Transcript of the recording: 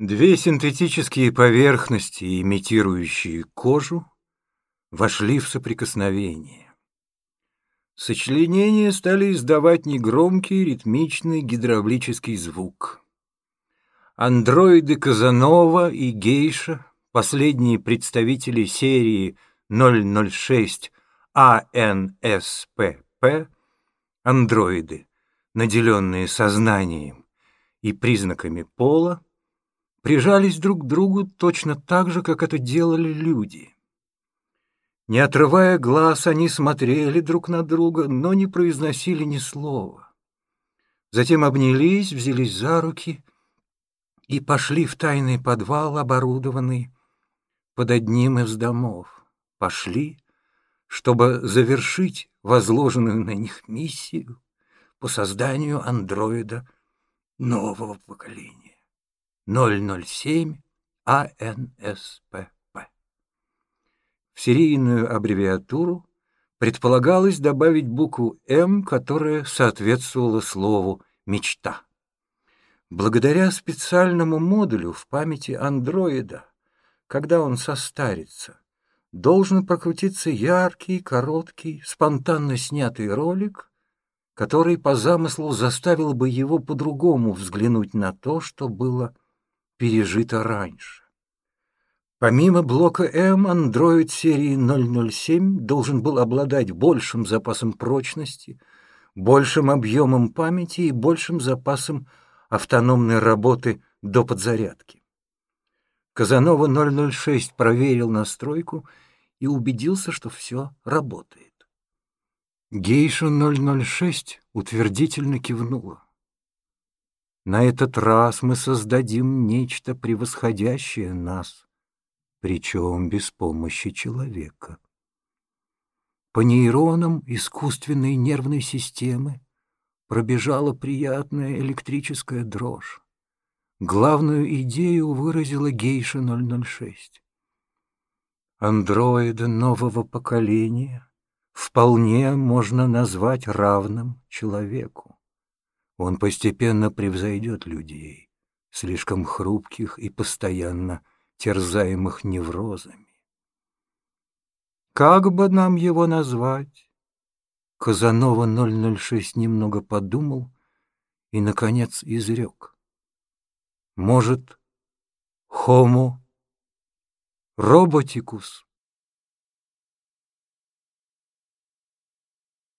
Две синтетические поверхности, имитирующие кожу, вошли в соприкосновение. Сочленения стали издавать негромкий ритмичный гидравлический звук. Андроиды Казанова и Гейша, последние представители серии 006 АНСПП, андроиды, наделенные сознанием и признаками пола, прижались друг к другу точно так же, как это делали люди. Не отрывая глаз, они смотрели друг на друга, но не произносили ни слова. Затем обнялись, взялись за руки и пошли в тайный подвал, оборудованный под одним из домов. Пошли, чтобы завершить возложенную на них миссию по созданию андроида нового поколения. 007 АНСПП. В серийную аббревиатуру предполагалось добавить букву «М», которая соответствовала слову «мечта». Благодаря специальному модулю в памяти андроида, когда он состарится, должен прокрутиться яркий, короткий, спонтанно снятый ролик, который по замыслу заставил бы его по-другому взглянуть на то, что было пережито раньше. Помимо блока М, андроид серии 007 должен был обладать большим запасом прочности, большим объемом памяти и большим запасом автономной работы до подзарядки. Казанова 006 проверил настройку и убедился, что все работает. Гейша 006 утвердительно кивнула. На этот раз мы создадим нечто превосходящее нас, причем без помощи человека. По нейронам искусственной нервной системы пробежала приятная электрическая дрожь. Главную идею выразила гейша 006. Андроида нового поколения вполне можно назвать равным человеку. Он постепенно превзойдет людей, слишком хрупких и постоянно терзаемых неврозами. Как бы нам его назвать? Казанова 006 немного подумал и, наконец, изрек. Может, Homo roboticus?